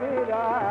میرا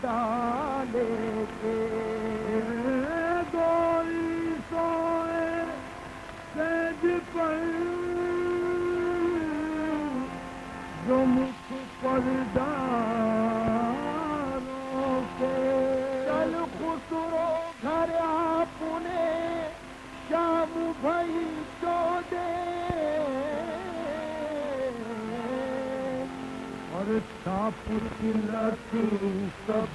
ڈالے کے۔ گوئی سوئے سج پر۔ جو مجھ پر ڈاروں کے۔ چل خسرو گھر اپنے، شام بھائی تو دے اور ساپ قلت سب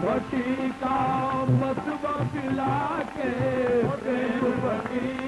بٹی کا کے بٹی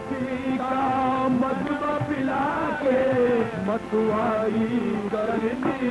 موتی کا مدو پلا کے متوائی کرتی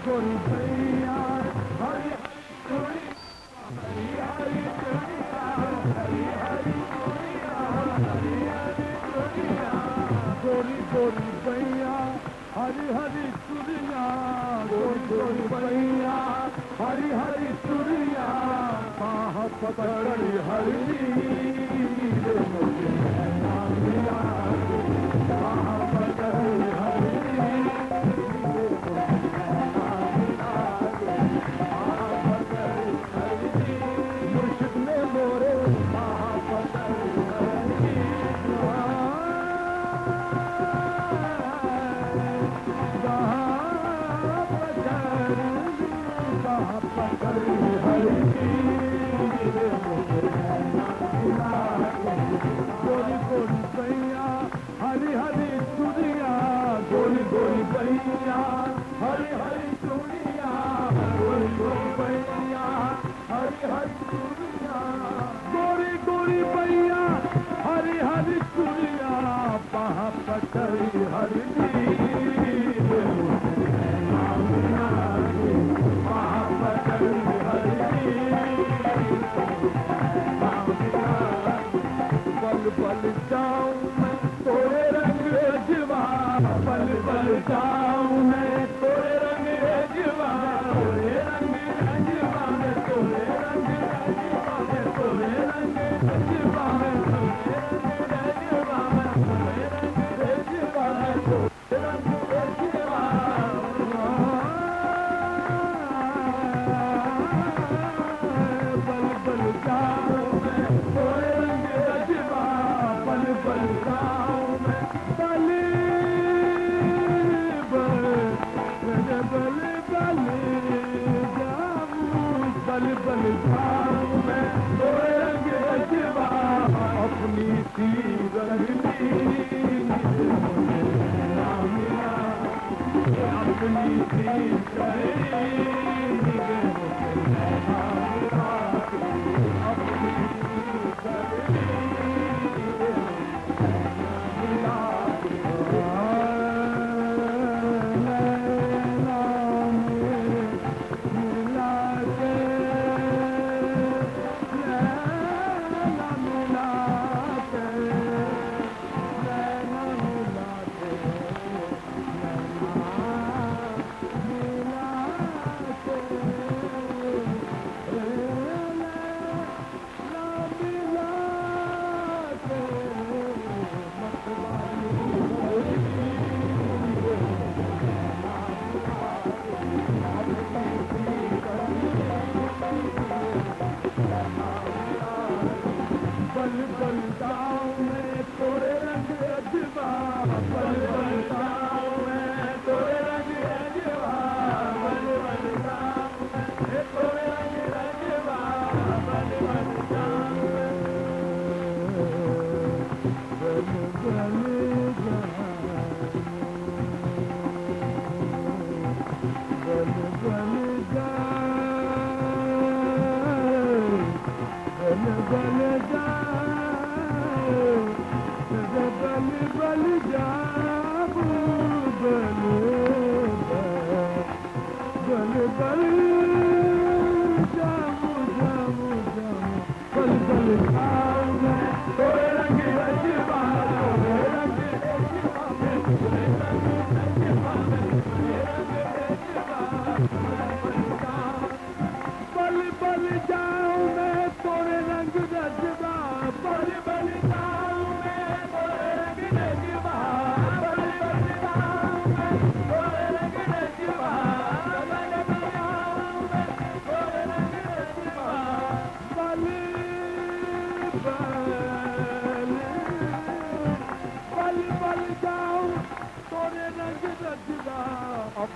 ہری ہری ہری ہری چوریا ہری ہری سوریا ہری ہری چوریا ڈیری بھیا ہری ہری چوریا ڈی بھیا ہری ہری چوریا پکری ہریہ ہری ہری چڑیا پہا پکڑی لکھا بل جا جاؤ پل پل جا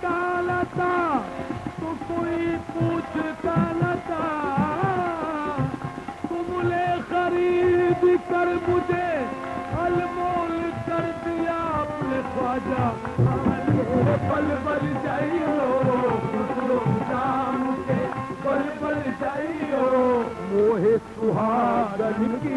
کالتا تو کوئی پوچھتا لتا تم نے خرید کر مجھے المول کر دیا پل پل چاہیے ہو موہ سہاگ